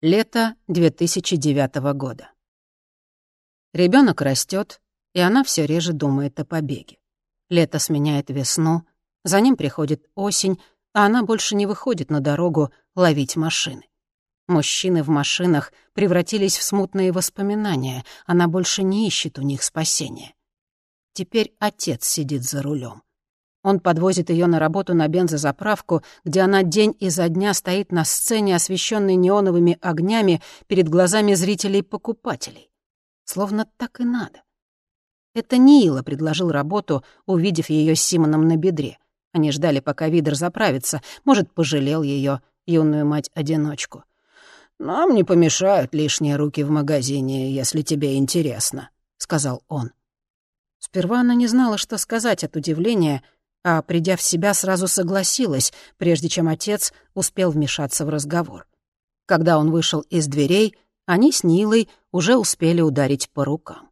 Лето 2009 года. Ребенок растет, и она все реже думает о побеге. Лето сменяет весну, за ним приходит осень, а она больше не выходит на дорогу ловить машины. Мужчины в машинах превратились в смутные воспоминания, она больше не ищет у них спасения. Теперь отец сидит за рулем. Он подвозит ее на работу на бензозаправку, где она день изо дня стоит на сцене, освещенной неоновыми огнями перед глазами зрителей-покупателей. Словно так и надо. Это Нила предложил работу, увидев ее с Симоном на бедре. Они ждали, пока Видер заправится. Может, пожалел ее, юную мать-одиночку. «Нам не помешают лишние руки в магазине, если тебе интересно», — сказал он. Сперва она не знала, что сказать от удивления — а, придя в себя, сразу согласилась, прежде чем отец успел вмешаться в разговор. Когда он вышел из дверей, они с Нилой уже успели ударить по рукам.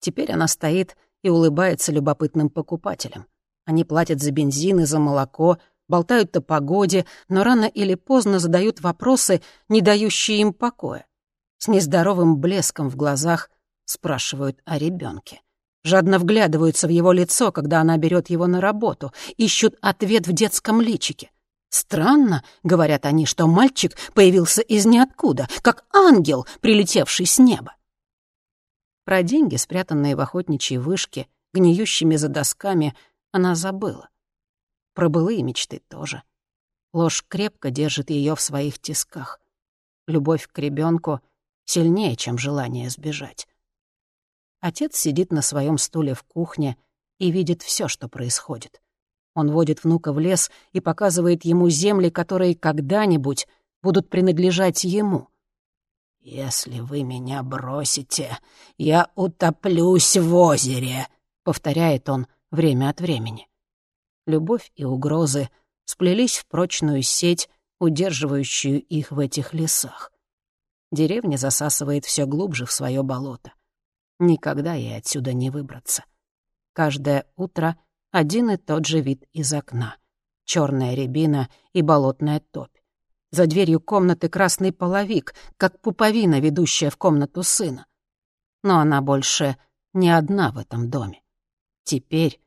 Теперь она стоит и улыбается любопытным покупателям. Они платят за бензин и за молоко, болтают о погоде, но рано или поздно задают вопросы, не дающие им покоя. С нездоровым блеском в глазах спрашивают о ребенке жадно вглядываются в его лицо, когда она берет его на работу, ищут ответ в детском личике. «Странно», — говорят они, — «что мальчик появился из ниоткуда, как ангел, прилетевший с неба». Про деньги, спрятанные в охотничьей вышке, гниющими за досками, она забыла. Про былые мечты тоже. Ложь крепко держит ее в своих тисках. Любовь к ребенку сильнее, чем желание сбежать. Отец сидит на своем стуле в кухне и видит все, что происходит. Он водит внука в лес и показывает ему земли, которые когда-нибудь будут принадлежать ему. «Если вы меня бросите, я утоплюсь в озере», — повторяет он время от времени. Любовь и угрозы сплелись в прочную сеть, удерживающую их в этих лесах. Деревня засасывает все глубже в свое болото. Никогда ей отсюда не выбраться. Каждое утро один и тот же вид из окна. Черная рябина и болотная топь. За дверью комнаты красный половик, как пуповина, ведущая в комнату сына. Но она больше не одна в этом доме. Теперь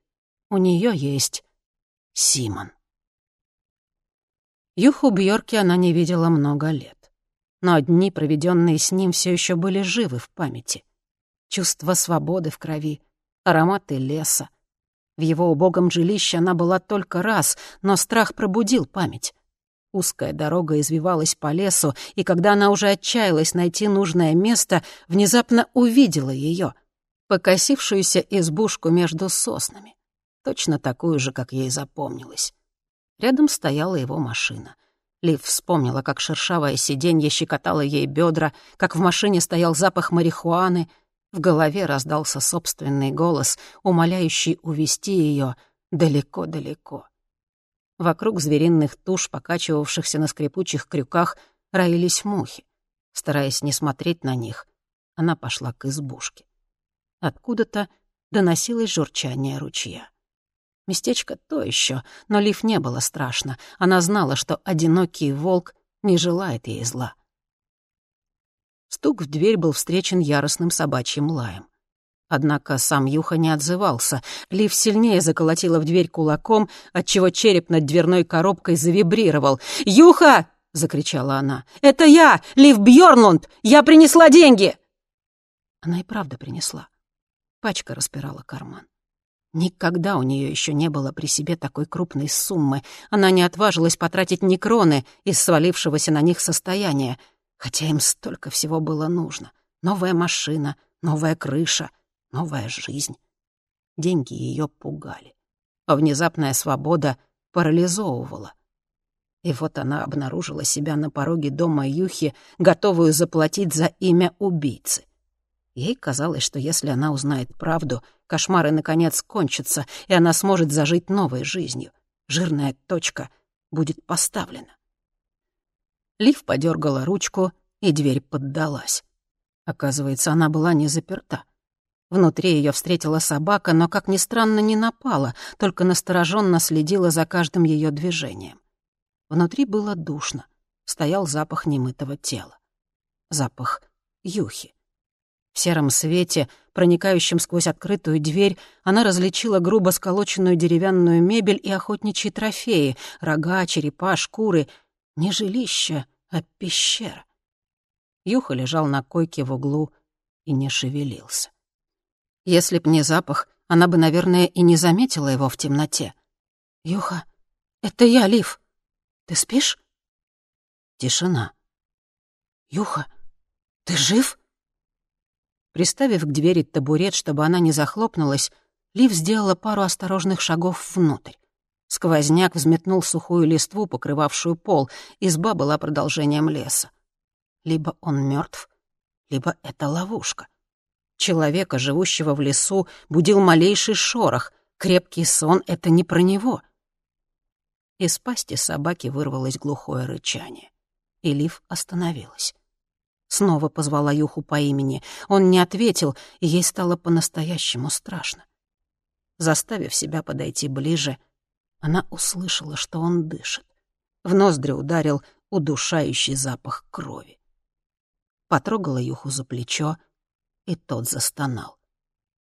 у нее есть Симон. Юху Бьорки она не видела много лет. Но дни, проведенные с ним, все еще были живы в памяти чувство свободы в крови, ароматы леса. В его убогом жилище она была только раз, но страх пробудил память. Узкая дорога извивалась по лесу, и когда она уже отчаялась найти нужное место, внезапно увидела ее, покосившуюся избушку между соснами, точно такую же, как ей запомнилось. Рядом стояла его машина. Лив вспомнила, как шершавое сиденье щекотало ей бедра, как в машине стоял запах марихуаны — в голове раздался собственный голос, умоляющий увести ее далеко-далеко. Вокруг звериных туш, покачивавшихся на скрипучих крюках, роились мухи. Стараясь не смотреть на них, она пошла к избушке. Откуда-то доносилось журчание ручья. Местечко то еще, но Лив не было страшно. Она знала, что одинокий волк не желает ей зла. Стук в дверь был встречен яростным собачьим лаем. Однако сам Юха не отзывался. Лив сильнее заколотила в дверь кулаком, отчего череп над дверной коробкой завибрировал. «Юха!» — закричала она. «Это я, Лив Бьёрнлунд! Я принесла деньги!» Она и правда принесла. Пачка распирала карман. Никогда у нее еще не было при себе такой крупной суммы. Она не отважилась потратить ни кроны из свалившегося на них состояния — Хотя им столько всего было нужно. Новая машина, новая крыша, новая жизнь. Деньги ее пугали. А внезапная свобода парализовывала. И вот она обнаружила себя на пороге дома Юхи, готовую заплатить за имя убийцы. Ей казалось, что если она узнает правду, кошмары наконец кончатся, и она сможет зажить новой жизнью. Жирная точка будет поставлена. Лив подергала ручку, и дверь поддалась. Оказывается, она была не заперта. Внутри ее встретила собака, но, как ни странно, не напала, только настороженно следила за каждым ее движением. Внутри было душно, стоял запах немытого тела. запах юхи. В сером свете, проникающем сквозь открытую дверь, она различила грубо сколоченную деревянную мебель и охотничьи трофеи — рога, черепа, шкуры. Не жилище, а пещера. Юха лежал на койке в углу и не шевелился. Если б не запах, она бы, наверное, и не заметила его в темноте. «Юха, это я, Лив. Ты спишь?» Тишина. «Юха, ты жив?» Приставив к двери табурет, чтобы она не захлопнулась, Лив сделала пару осторожных шагов внутрь. Сквозняк взметнул сухую листву, покрывавшую пол. Изба была продолжением леса. Либо он мертв, либо это ловушка. Человека, живущего в лесу, будил малейший шорох. Крепкий сон — это не про него. Из пасти собаки вырвалось глухое рычание. И Лив остановилась. Снова позвала Юху по имени. Он не ответил, и ей стало по-настоящему страшно. Заставив себя подойти ближе, она услышала, что он дышит. В ноздри ударил удушающий запах крови. Потрогала Юху за плечо, и тот застонал.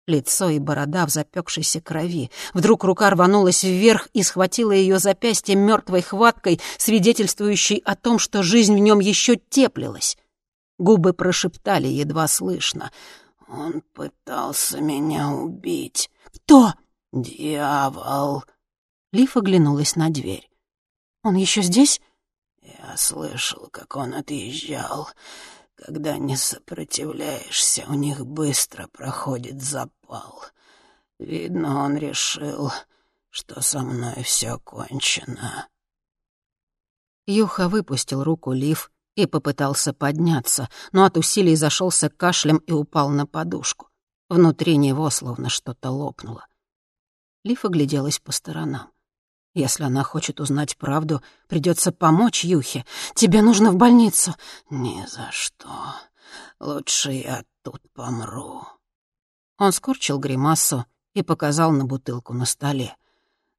Лицо и борода в запекшейся крови. Вдруг рука рванулась вверх и схватила ее запястье мертвой хваткой, свидетельствующей о том, что жизнь в нем еще теплилась. Губы прошептали едва слышно. «Он пытался меня убить». «Кто?» «Дьявол!» Лиф оглянулась на дверь. «Он еще здесь?» «Я слышал, как он отъезжал. Когда не сопротивляешься, у них быстро проходит запал. Видно, он решил, что со мной все кончено». Юха выпустил руку Лив и попытался подняться, но от усилий зашелся кашлем и упал на подушку. Внутри него словно что-то лопнуло. Лиф огляделась по сторонам. Если она хочет узнать правду, придется помочь Юхе. Тебе нужно в больницу. Ни за что. Лучше я тут помру. Он скорчил гримасу и показал на бутылку на столе.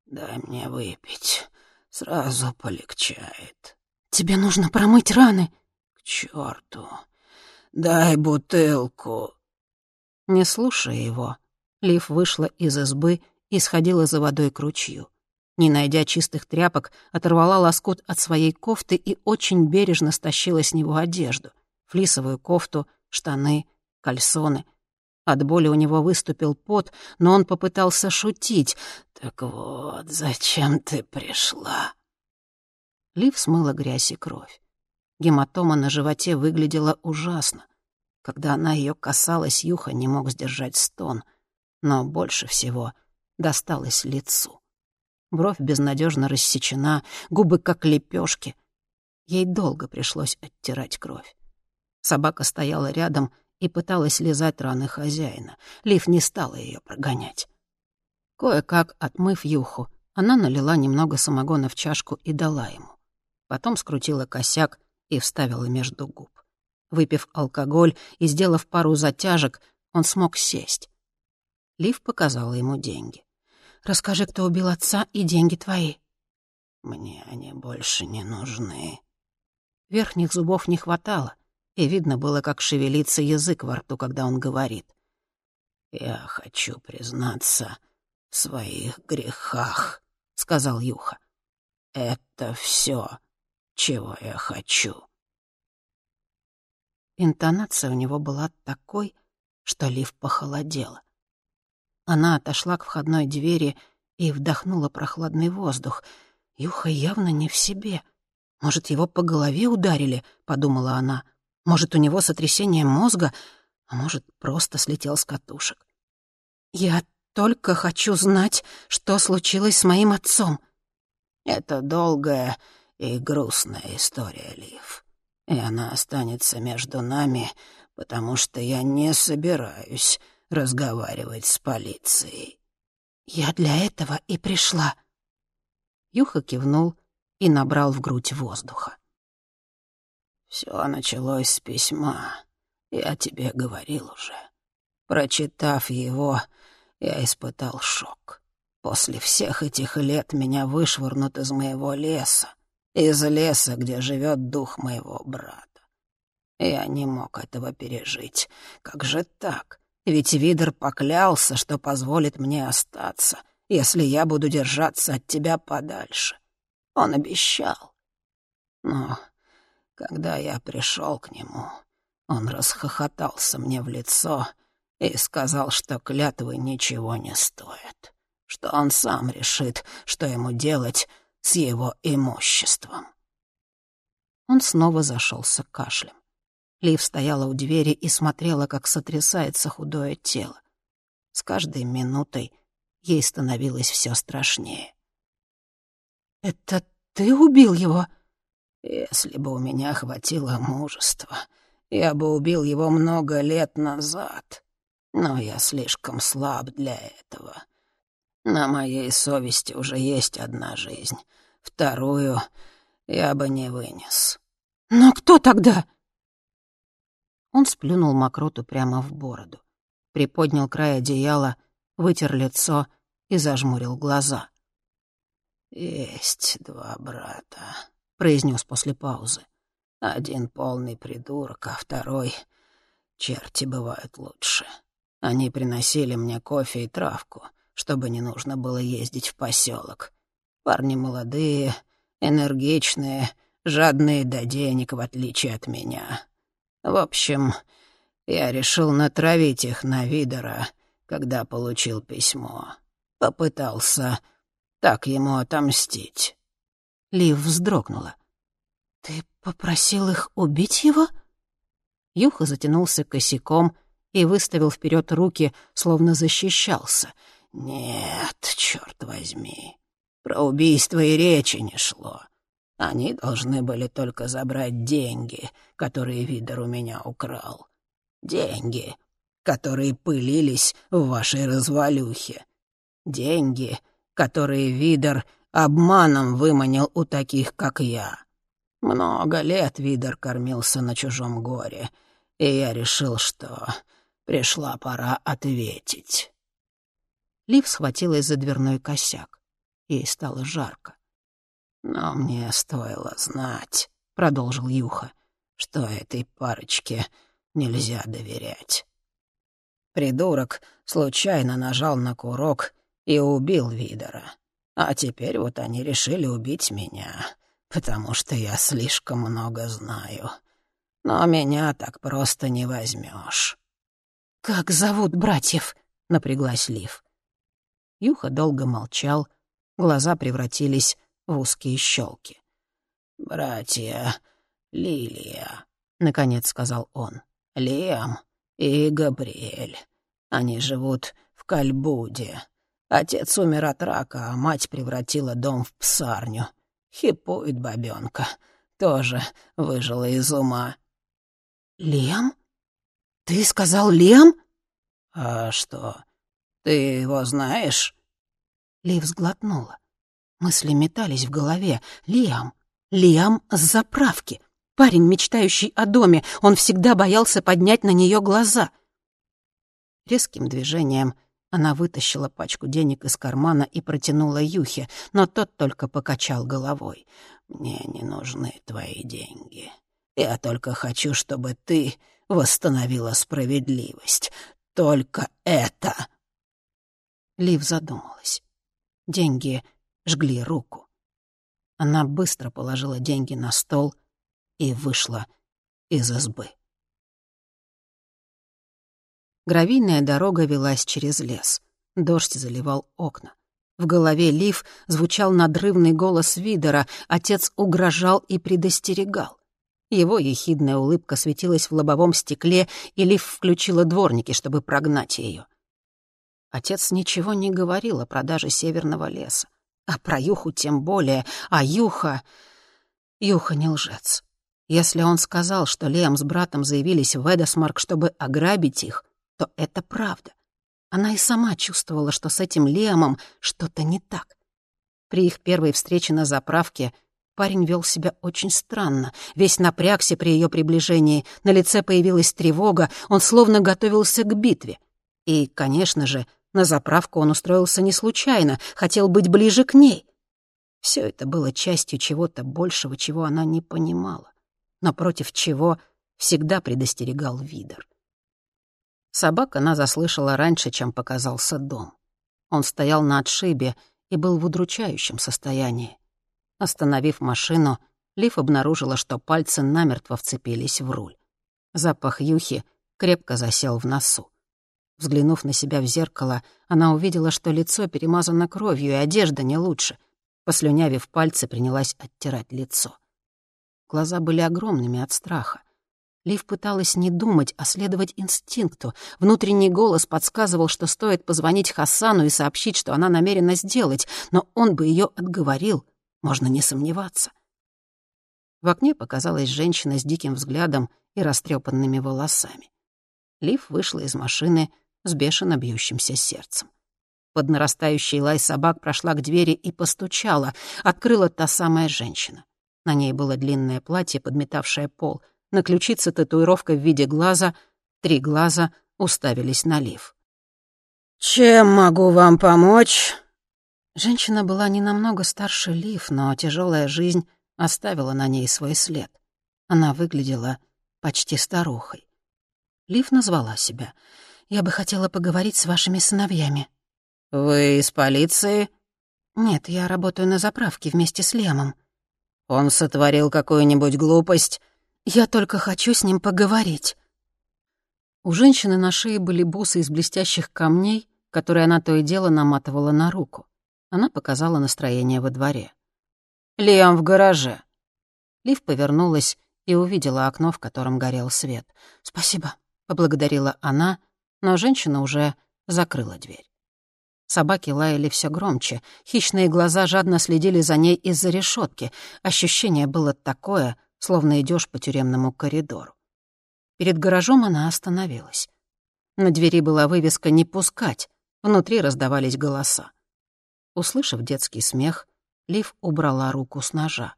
Дай мне выпить. Сразу полегчает. Тебе нужно промыть раны. К черту. Дай бутылку. Не слушая его, Лив вышла из избы и сходила за водой к ручью. Не найдя чистых тряпок, оторвала лоскут от своей кофты и очень бережно стащила с него одежду. Флисовую кофту, штаны, кальсоны. От боли у него выступил пот, но он попытался шутить. «Так вот, зачем ты пришла?» Лив смыла грязь и кровь. Гематома на животе выглядела ужасно. Когда она ее касалась, Юха не мог сдержать стон. Но больше всего досталось лицу. Бровь безнадежно рассечена, губы как лепешки. Ей долго пришлось оттирать кровь. Собака стояла рядом и пыталась лизать раны хозяина. Лив не стала ее прогонять. Кое-как, отмыв Юху, она налила немного самогона в чашку и дала ему потом скрутила косяк и вставила между губ. Выпив алкоголь и сделав пару затяжек, он смог сесть. Лив показала ему деньги. «Расскажи, кто убил отца, и деньги твои». «Мне они больше не нужны». Верхних зубов не хватало, и видно было, как шевелится язык во рту, когда он говорит. «Я хочу признаться в своих грехах», — сказал Юха. «Это все, чего я хочу. Интонация у него была такой, что Лив похолодела. Она отошла к входной двери и вдохнула прохладный воздух. Юха явно не в себе. Может, его по голове ударили, подумала она. Может, у него сотрясение мозга, а может, просто слетел с катушек. Я только хочу знать, что случилось с моим отцом. Это долгая и грустная история, Лив. И она останется между нами, потому что я не собираюсь разговаривать с полицией. Я для этого и пришла. Юха кивнул и набрал в грудь воздуха. Все началось с письма. Я тебе говорил уже. Прочитав его, я испытал шок. После всех этих лет меня вышвырнут из моего леса, из леса, где живет дух моего брата. Я не мог этого пережить. Как же так? Ведь Видер поклялся, что позволит мне остаться, если я буду держаться от тебя подальше. Он обещал. Но когда я пришел к нему, он расхохотался мне в лицо и сказал, что клятвы ничего не стоят, что он сам решит, что ему делать с его имуществом. Он снова зашелся кашлем. Лив стояла у двери и смотрела, как сотрясается худое тело. С каждой минутой ей становилось все страшнее. «Это ты убил его?» «Если бы у меня хватило мужества, я бы убил его много лет назад. Но я слишком слаб для этого. На моей совести уже есть одна жизнь. Вторую я бы не вынес». «Но кто тогда?» Он сплюнул мокроту прямо в бороду, приподнял край одеяла, вытер лицо и зажмурил глаза. «Есть два брата», — произнес после паузы. «Один полный придурок, а второй... Черти бывают лучше. Они приносили мне кофе и травку, чтобы не нужно было ездить в поселок. Парни молодые, энергичные, жадные до денег, в отличие от меня. В общем, я решил натравить их на Видера, когда получил письмо. Попытался так ему отомстить. Лив вздрогнула. «Ты попросил их убить его?» Юха затянулся косяком и выставил вперед руки, словно защищался. «Нет, черт возьми, про убийство и речи не шло. Они должны были только забрать деньги, которые Видер у меня украл. Деньги, которые пылились в вашей развалюхе. Деньги, которые Видер обманом выманил у таких, как я. Много лет Видер кормился на чужом горе, и я решил, что пришла пора ответить. Лив схватилась за дверной косяк. Ей стало жарко. «Но мне стоило знать», — продолжил Юха, «что этой парочке нельзя доверять». Придурок случайно нажал на курок и убил Видера. А теперь вот они решили убить меня, потому что я слишком много знаю. Но меня так просто не возьмешь. «Как зовут братьев?» — напряглась Лив. Юха долго молчал, глаза превратились в узкие щелки. «Братья Лилия», — наконец сказал он, — «Лиам и Габриэль. Они живут в Кальбуде. Отец умер от рака, а мать превратила дом в псарню. Хипует бабёнка. Тоже выжила из ума». «Лиам? Ты сказал Лиам?» «А что, ты его знаешь?» Лив сглотнула. Мысли метались в голове. Лиам. Лиам с заправки. Парень, мечтающий о доме. Он всегда боялся поднять на нее глаза. Резким движением она вытащила пачку денег из кармана и протянула Юхе, но тот только покачал головой. «Мне не нужны твои деньги. Я только хочу, чтобы ты восстановила справедливость. Только это!» Лив задумалась. Деньги жгли руку. Она быстро положила деньги на стол и вышла из избы. Гравийная дорога велась через лес. Дождь заливал окна. В голове Лив звучал надрывный голос Видера. Отец угрожал и предостерегал. Его ехидная улыбка светилась в лобовом стекле, и Лив включила дворники, чтобы прогнать ее. Отец ничего не говорил о продаже северного леса. А про Юху тем более. А Юха... Юха не лжец. Если он сказал, что Лем с братом заявились в Эдосмарк, чтобы ограбить их, то это правда. Она и сама чувствовала, что с этим Лемом что-то не так. При их первой встрече на заправке парень вел себя очень странно. Весь напрягся при ее приближении, на лице появилась тревога, он словно готовился к битве. И, конечно же, на заправку он устроился не случайно, хотел быть ближе к ней. Все это было частью чего-то большего, чего она не понимала, но против чего всегда предостерегал Видер. Собак она заслышала раньше, чем показался дом. Он стоял на отшибе и был в удручающем состоянии. Остановив машину, Лив обнаружила, что пальцы намертво вцепились в руль. Запах юхи крепко засел в носу. Взглянув на себя в зеркало, она увидела, что лицо перемазано кровью, и одежда не лучше. Послюнявив пальцы, принялась оттирать лицо. Глаза были огромными от страха. Лив пыталась не думать, а следовать инстинкту. Внутренний голос подсказывал, что стоит позвонить Хасану и сообщить, что она намерена сделать, но он бы ее отговорил, можно не сомневаться. В окне показалась женщина с диким взглядом и растрепанными волосами. Лив вышла из машины с бешено бьющимся сердцем. Под нарастающий лай собак прошла к двери и постучала. Открыла та самая женщина. На ней было длинное платье, подметавшее пол. На ключице татуировка в виде глаза. Три глаза уставились на Лив. «Чем могу вам помочь?» Женщина была не намного старше Лив, но тяжелая жизнь оставила на ней свой след. Она выглядела почти старухой. Лив назвала себя. «Я бы хотела поговорить с вашими сыновьями». «Вы из полиции?» «Нет, я работаю на заправке вместе с Лемом». «Он сотворил какую-нибудь глупость?» «Я только хочу с ним поговорить». У женщины на шее были бусы из блестящих камней, которые она то и дело наматывала на руку. Она показала настроение во дворе. «Лиам в гараже». Лив повернулась и увидела окно, в котором горел свет. «Спасибо», — поблагодарила она, но женщина уже закрыла дверь. Собаки лаяли все громче, хищные глаза жадно следили за ней из-за решетки. Ощущение было такое, словно идешь по тюремному коридору. Перед гаражом она остановилась. На двери была вывеска «Не пускать», внутри раздавались голоса. Услышав детский смех, Лив убрала руку с ножа.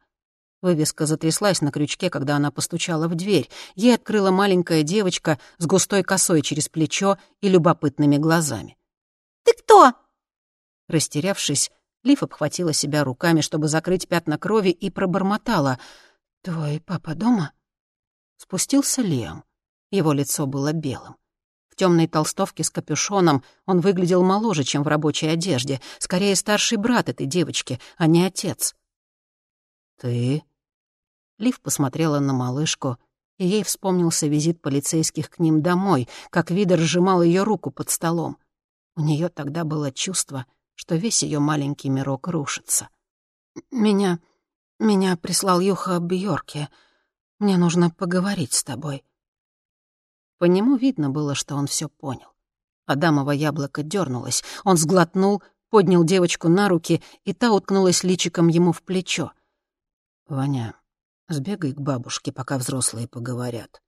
Вывеска затряслась на крючке, когда она постучала в дверь. Ей открыла маленькая девочка с густой косой через плечо и любопытными глазами. «Ты кто?» Растерявшись, Лив обхватила себя руками, чтобы закрыть пятна крови, и пробормотала. «Твой папа дома?» Спустился Лиам. Его лицо было белым темной толстовке с капюшоном он выглядел моложе, чем в рабочей одежде, скорее старший брат этой девочки, а не отец. «Ты?» Лив посмотрела на малышку, и ей вспомнился визит полицейских к ним домой, как Видер сжимал ее руку под столом. У нее тогда было чувство, что весь ее маленький мирок рушится. «Меня... меня прислал Юха Бьорке. Мне нужно поговорить с тобой», по нему видно было, что он все понял. Адамово яблоко дернулось. Он сглотнул, поднял девочку на руки, и та уткнулась личиком ему в плечо. «Ваня, сбегай к бабушке, пока взрослые поговорят».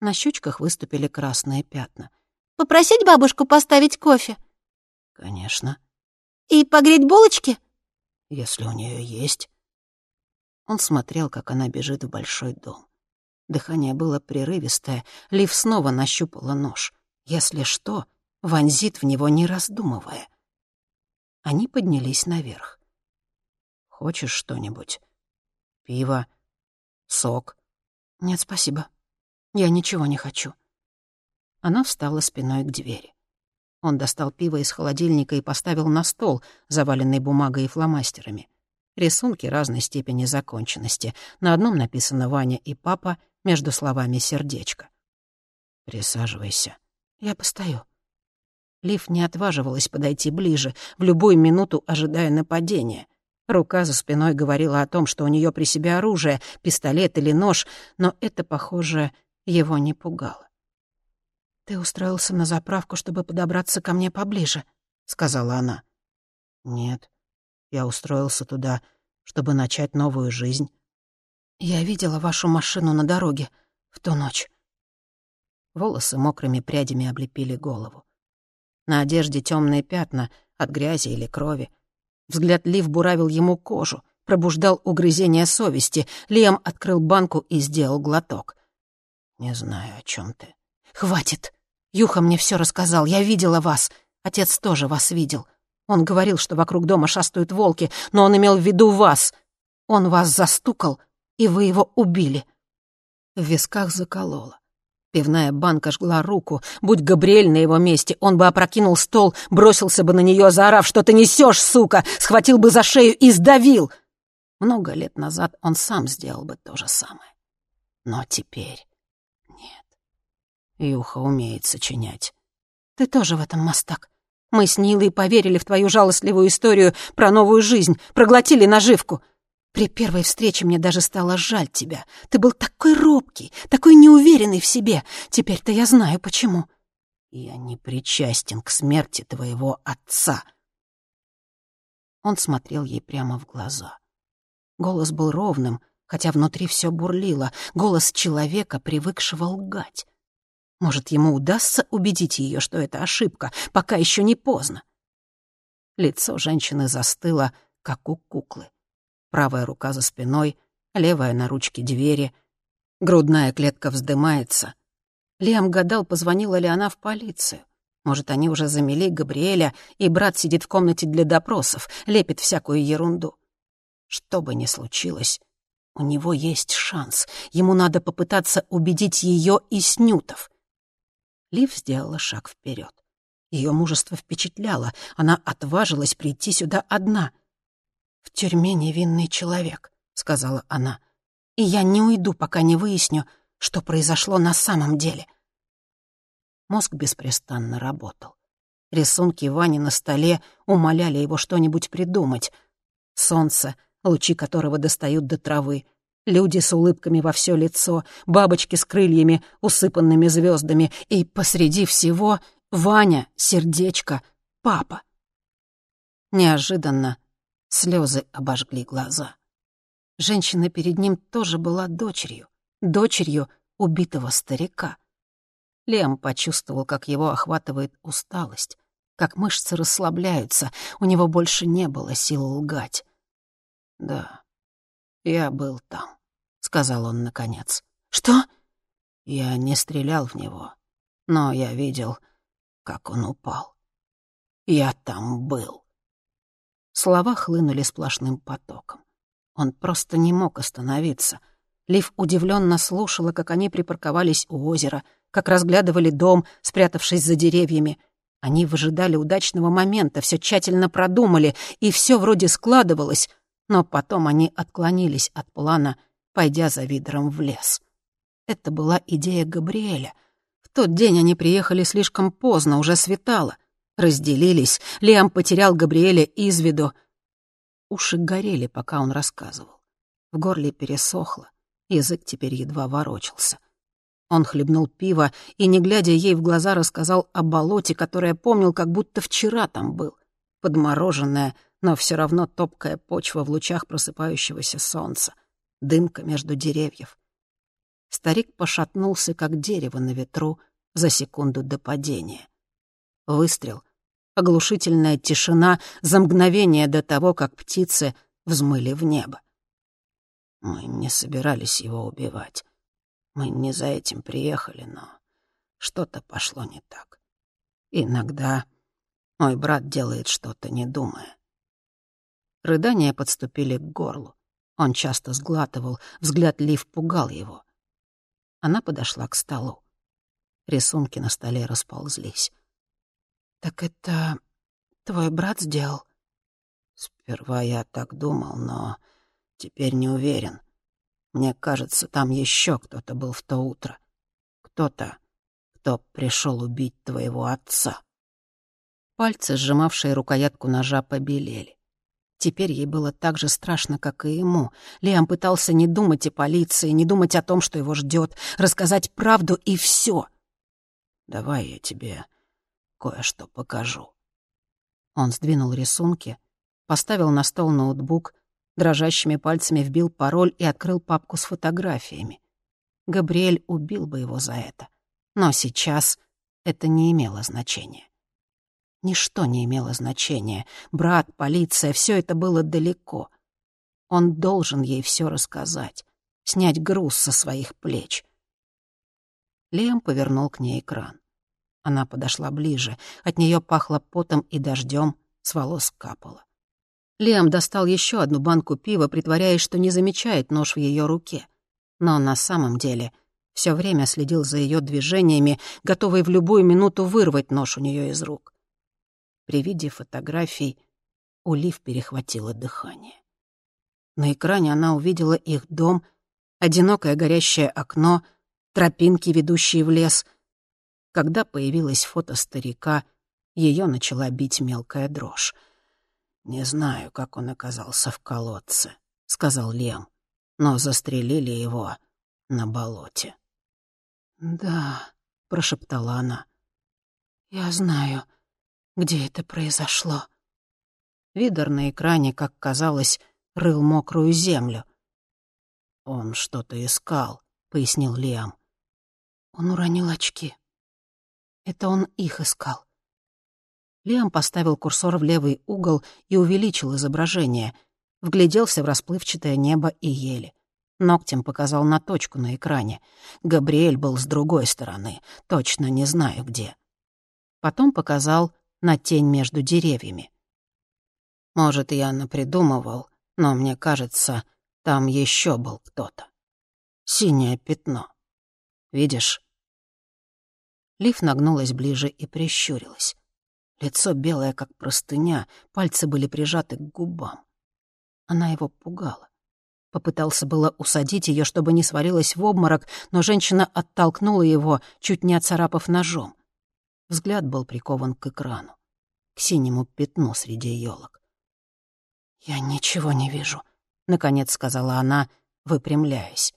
На щечках выступили красные пятна. «Попросить бабушку поставить кофе?» «Конечно». «И погреть булочки?» «Если у нее есть». Он смотрел, как она бежит в большой дом. Дыхание было прерывистое. Лив снова нащупала нож. Если что, вонзит в него, не раздумывая. Они поднялись наверх. «Хочешь что-нибудь? Пиво? Сок?» «Нет, спасибо. Я ничего не хочу». Она встала спиной к двери. Он достал пиво из холодильника и поставил на стол, заваленный бумагой и фломастерами. Рисунки разной степени законченности. На одном написано «Ваня и папа», между словами сердечко. «Присаживайся». «Я постою». Лив не отваживалась подойти ближе, в любую минуту ожидая нападения. Рука за спиной говорила о том, что у нее при себе оружие, пистолет или нож, но это, похоже, его не пугало. «Ты устроился на заправку, чтобы подобраться ко мне поближе», — сказала она. «Нет, я устроился туда, чтобы начать новую жизнь. Я видела вашу машину на дороге в ту ночь. Волосы мокрыми прядями облепили голову. На одежде темные пятна от грязи или крови. Взгляд Лив буравил ему кожу, пробуждал угрызение совести. Лиам открыл банку и сделал глоток. «Не знаю, о чем ты». «Хватит! Юха мне все рассказал. Я видела вас. Отец тоже вас видел. Он говорил, что вокруг дома шастают волки, но он имел в виду вас. Он вас застукал, и вы его убили. В висках заколола. Пивная банка жгла руку. Будь Габриэль на его месте, он бы опрокинул стол, бросился бы на нее, заорав, что ты несешь, сука, схватил бы за шею и сдавил. Много лет назад он сам сделал бы то же самое. Но теперь нет. Юха умеет сочинять. Ты тоже в этом мастак. Мы с Нилой поверили в твою жалостливую историю про новую жизнь, проглотили наживку. При первой встрече мне даже стало жаль тебя. Ты был такой робкий, такой неуверенный в себе. Теперь-то я знаю, почему. Я не причастен к смерти твоего отца. Он смотрел ей прямо в глаза. Голос был ровным, хотя внутри все бурлило. Голос человека, привыкшего лгать. Может, ему удастся убедить ее, что это ошибка, пока еще не поздно. Лицо женщины застыло, как у куклы. Правая рука за спиной, левая на ручке двери. Грудная клетка вздымается. Лиам гадал, позвонила ли она в полицию. Может, они уже замели Габриэля, и брат сидит в комнате для допросов, лепит всякую ерунду. Что бы ни случилось, у него есть шанс. Ему надо попытаться убедить ее и Снютов. Лив сделала шаг вперед. Ее мужество впечатляло. Она отважилась прийти сюда одна. «В тюрьме невинный человек», — сказала она. «И я не уйду, пока не выясню, что произошло на самом деле». Мозг беспрестанно работал. Рисунки Вани на столе умоляли его что-нибудь придумать. Солнце, лучи которого достают до травы, Люди с улыбками во все лицо, бабочки с крыльями, усыпанными звездами, и посреди всего Ваня, сердечко, папа. Неожиданно слезы обожгли глаза. Женщина перед ним тоже была дочерью, дочерью убитого старика. Лем почувствовал, как его охватывает усталость, как мышцы расслабляются, у него больше не было сил лгать. Да, «Я был там», — сказал он наконец. «Что?» «Я не стрелял в него, но я видел, как он упал. Я там был». Слова хлынули сплошным потоком. Он просто не мог остановиться. Лив удивленно слушала, как они припарковались у озера, как разглядывали дом, спрятавшись за деревьями. Они выжидали удачного момента, все тщательно продумали, и все вроде складывалось — но потом они отклонились от плана, пойдя за Видером в лес. Это была идея Габриэля. В тот день они приехали слишком поздно, уже светало. Разделились, Лиам потерял Габриэля из виду. Уши горели, пока он рассказывал. В горле пересохло, язык теперь едва ворочался. Он хлебнул пиво и, не глядя ей в глаза, рассказал о болоте, которое помнил, как будто вчера там был. Подмороженное, но все равно топкая почва в лучах просыпающегося солнца, дымка между деревьев. Старик пошатнулся, как дерево на ветру, за секунду до падения. Выстрел, оглушительная тишина за мгновение до того, как птицы взмыли в небо. Мы не собирались его убивать. Мы не за этим приехали, но что-то пошло не так. Иногда мой брат делает что-то, не думая. Рыдания подступили к горлу. Он часто сглатывал, взгляд Лив пугал его. Она подошла к столу. Рисунки на столе расползлись. «Так это твой брат сделал?» «Сперва я так думал, но теперь не уверен. Мне кажется, там еще кто-то был в то утро. Кто-то, кто пришел убить твоего отца». Пальцы, сжимавшие рукоятку ножа, побелели. Теперь ей было так же страшно, как и ему. Лиам пытался не думать о полиции, не думать о том, что его ждет, рассказать правду и все. «Давай я тебе кое-что покажу». Он сдвинул рисунки, поставил на стол ноутбук, дрожащими пальцами вбил пароль и открыл папку с фотографиями. Габриэль убил бы его за это. Но сейчас это не имело значения. Ничто не имело значения. Брат, полиция — все это было далеко. Он должен ей все рассказать, снять груз со своих плеч. Лем повернул к ней экран. Она подошла ближе. От нее пахло потом и дождем, с волос капало. Лиам достал еще одну банку пива, притворяясь, что не замечает нож в ее руке. Но на самом деле все время следил за ее движениями, готовый в любую минуту вырвать нож у нее из рук. При виде фотографий у Лив перехватило дыхание. На экране она увидела их дом, одинокое горящее окно, тропинки, ведущие в лес. Когда появилось фото старика, ее начала бить мелкая дрожь. «Не знаю, как он оказался в колодце», — сказал Лем, «но застрелили его на болоте». «Да», — прошептала она, — «я знаю, где это произошло». Видер на экране, как казалось, рыл мокрую землю. «Он что-то искал», — пояснил Лиам. «Он уронил очки. Это он их искал». Лиам поставил курсор в левый угол и увеличил изображение, вгляделся в расплывчатое небо и ели. Ногтем показал на точку на экране. Габриэль был с другой стороны, точно не знаю где. Потом показал на тень между деревьями. Может, я напридумывал, но мне кажется, там еще был кто-то. Синее пятно. Видишь? Лив нагнулась ближе и прищурилась. Лицо белое, как простыня, пальцы были прижаты к губам. Она его пугала. Попытался было усадить ее, чтобы не свалилась в обморок, но женщина оттолкнула его, чуть не оцарапав ножом. Взгляд был прикован к экрану, к синему пятну среди елок. «Я ничего не вижу», — наконец сказала она, выпрямляясь.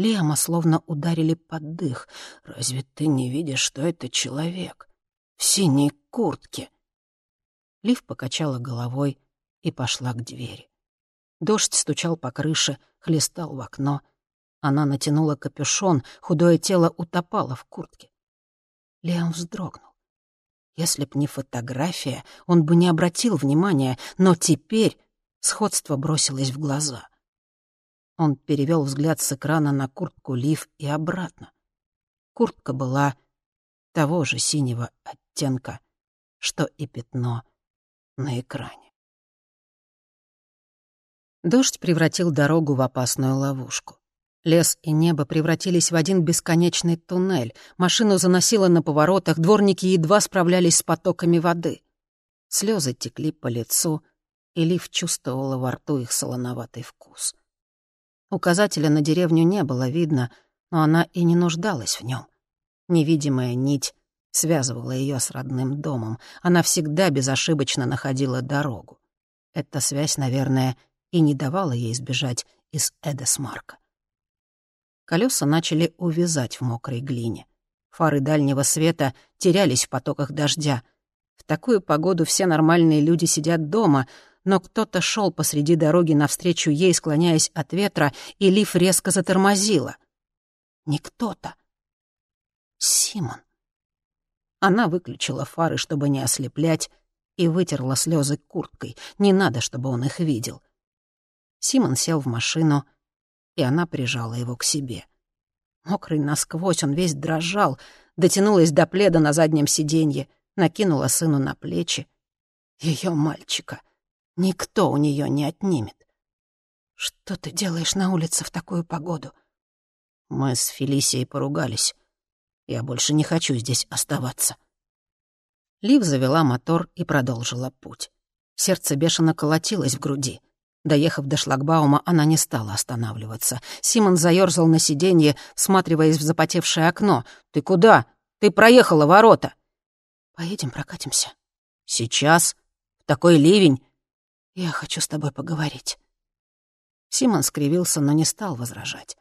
Лиама словно ударили под дых. «Разве ты не видишь, что это человек? В синей куртке?» Лив покачала головой и пошла к двери. Дождь стучал по крыше, хлестал в окно. Она натянула капюшон, худое тело утопало в куртке. Лиам вздрогнул. Если б не фотография, он бы не обратил внимания, но теперь сходство бросилось в глаза. Он перевел взгляд с экрана на куртку Лив и обратно. Куртка была того же синего оттенка, что и пятно на экране. Дождь превратил дорогу в опасную ловушку. Лес и небо превратились в один бесконечный туннель. Машину заносило на поворотах, дворники едва справлялись с потоками воды. Слезы текли по лицу, и Лив чувствовала во рту их солоноватый вкус. Указателя на деревню не было видно, но она и не нуждалась в нем. Невидимая нить связывала ее с родным домом. Она всегда безошибочно находила дорогу. Эта связь, наверное, и не давала ей сбежать из Эдесмарка. Колеса начали увязать в мокрой глине. Фары дальнего света терялись в потоках дождя. В такую погоду все нормальные люди сидят дома, но кто-то шел посреди дороги навстречу ей, склоняясь от ветра, и Лив резко затормозила. Не кто-то. Симон. Она выключила фары, чтобы не ослеплять, и вытерла слезы курткой. Не надо, чтобы он их видел. Симон сел в машину — и она прижала его к себе. Мокрый насквозь, он весь дрожал, дотянулась до пледа на заднем сиденье, накинула сыну на плечи. Ее мальчика никто у нее не отнимет. «Что ты делаешь на улице в такую погоду?» Мы с Фелисией поругались. Я больше не хочу здесь оставаться. Лив завела мотор и продолжила путь. Сердце бешено колотилось в груди. Доехав до шлагбаума, она не стала останавливаться. Симон заёрзал на сиденье, всматриваясь в запотевшее окно. «Ты куда? Ты проехала ворота!» «Поедем прокатимся». «Сейчас? В такой ливень?» «Я хочу с тобой поговорить». Симон скривился, но не стал возражать.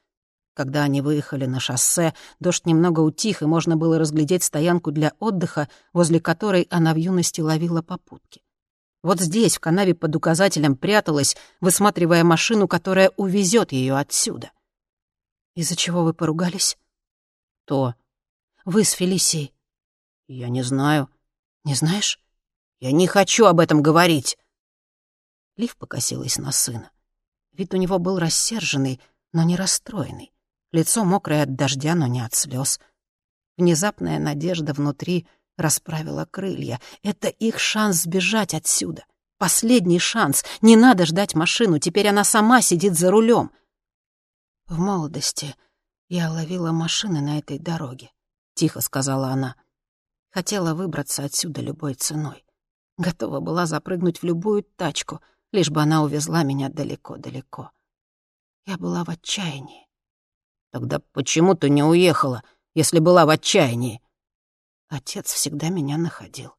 Когда они выехали на шоссе, дождь немного утих, и можно было разглядеть стоянку для отдыха, возле которой она в юности ловила попутки. Вот здесь, в канаве под указателем, пряталась, высматривая машину, которая увезет ее отсюда. «Из-за чего вы поругались?» «То. Вы с Фелисией». «Я не знаю». «Не знаешь?» «Я не хочу об этом говорить». Лив покосилась на сына. Вид у него был рассерженный, но не расстроенный. Лицо мокрое от дождя, но не от слез. Внезапная надежда внутри — расправила крылья. Это их шанс сбежать отсюда. Последний шанс. Не надо ждать машину, теперь она сама сидит за рулем. В молодости «Я ловила машины на этой дороге», — тихо сказала она. «Хотела выбраться отсюда любой ценой. Готова была запрыгнуть в любую тачку, лишь бы она увезла меня далеко-далеко. Я была в отчаянии. Тогда почему ты не уехала, если была в отчаянии? Отец всегда меня находил.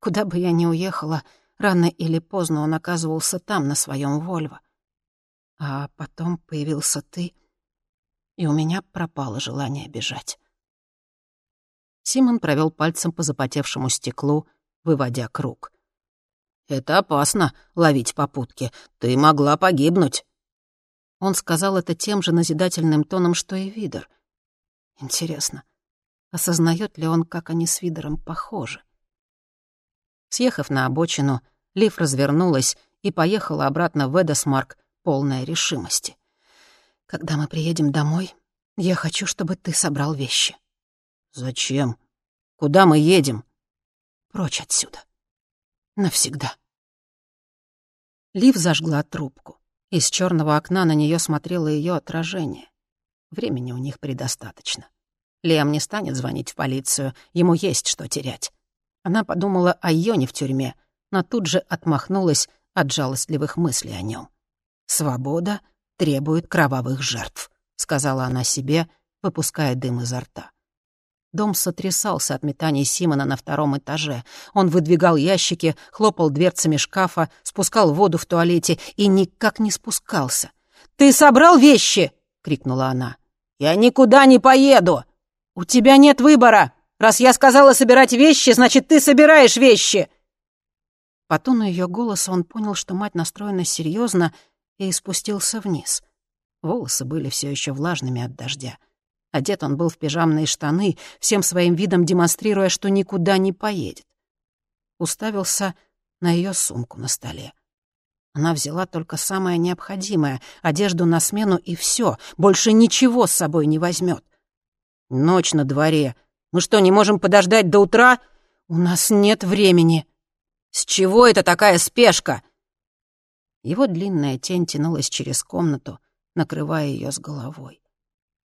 Куда бы я ни уехала, рано или поздно он оказывался там, на своем Вольво. А потом появился ты, и у меня пропало желание бежать. Симон провел пальцем по запотевшему стеклу, выводя круг. «Это опасно — ловить попутки. Ты могла погибнуть». Он сказал это тем же назидательным тоном, что и Видер. Интересно, осознает ли он, как они с Видером похожи? Съехав на обочину, Лив развернулась и поехала обратно в Эдосмарк, полная решимости. «Когда мы приедем домой, я хочу, чтобы ты собрал вещи». «Зачем? Куда мы едем?» «Прочь отсюда. Навсегда». Лив зажгла трубку. Из черного окна на нее смотрело ее отражение. Времени у них предостаточно. Лиам не станет звонить в полицию, ему есть что терять. Она подумала о Йоне в тюрьме, но тут же отмахнулась от жалостливых мыслей о нем. «Свобода требует кровавых жертв», — сказала она себе, выпуская дым изо рта. Дом сотрясался от метаний Симона на втором этаже. Он выдвигал ящики, хлопал дверцами шкафа, спускал воду в туалете и никак не спускался. «Ты собрал вещи?» — крикнула она. «Я никуда не поеду! У тебя нет выбора! Раз я сказала собирать вещи, значит, ты собираешь вещи!» По тону ее голоса он понял, что мать настроена серьезно, и спустился вниз. Волосы были все еще влажными от дождя. Одет он был в пижамные штаны, всем своим видом демонстрируя, что никуда не поедет. Уставился на ее сумку на столе. Она взяла только самое необходимое — одежду на смену и все, больше ничего с собой не возьмет. «Ночь на дворе. Мы что, не можем подождать до утра?» «У нас нет времени». «С чего это такая спешка?» Его длинная тень тянулась через комнату, накрывая ее с головой.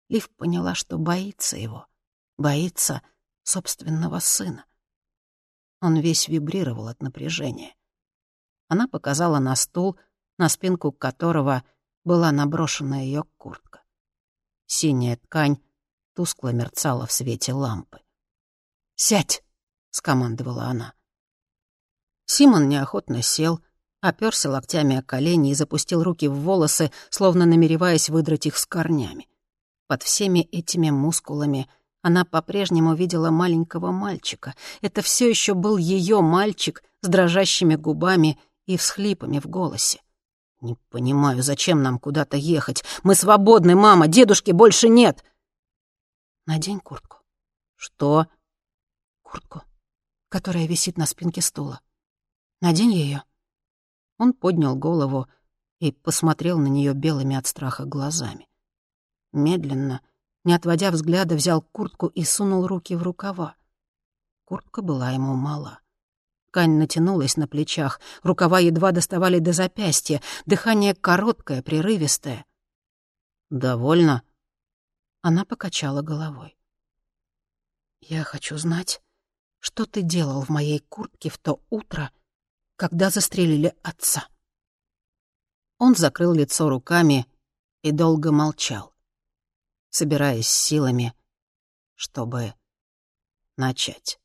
Лив поняла, что боится его, боится собственного сына. Он весь вибрировал от напряжения. Она показала на стул, на спинку которого была наброшена ее куртка. Синяя ткань тускло мерцала в свете лампы. «Сядь!» — скомандовала она. Симон неохотно сел, оперся локтями о колени и запустил руки в волосы, словно намереваясь выдрать их с корнями. Под всеми этими мускулами она по-прежнему видела маленького мальчика. Это все еще был ее мальчик с дрожащими губами и всхлипами в голосе. «Не понимаю, зачем нам куда-то ехать? Мы свободны, мама, дедушки больше нет!» «Надень куртку». «Что?» «Куртку, которая висит на спинке стула. Надень ее. Он поднял голову и посмотрел на нее белыми от страха глазами. Медленно, не отводя взгляда, взял куртку и сунул руки в рукава. Куртка была ему мала. Ткань натянулась на плечах, рукава едва доставали до запястья, дыхание короткое, прерывистое. «Довольно?» Она покачала головой. «Я хочу знать, что ты делал в моей куртке в то утро, когда застрелили отца». Он закрыл лицо руками и долго молчал собираясь силами, чтобы начать.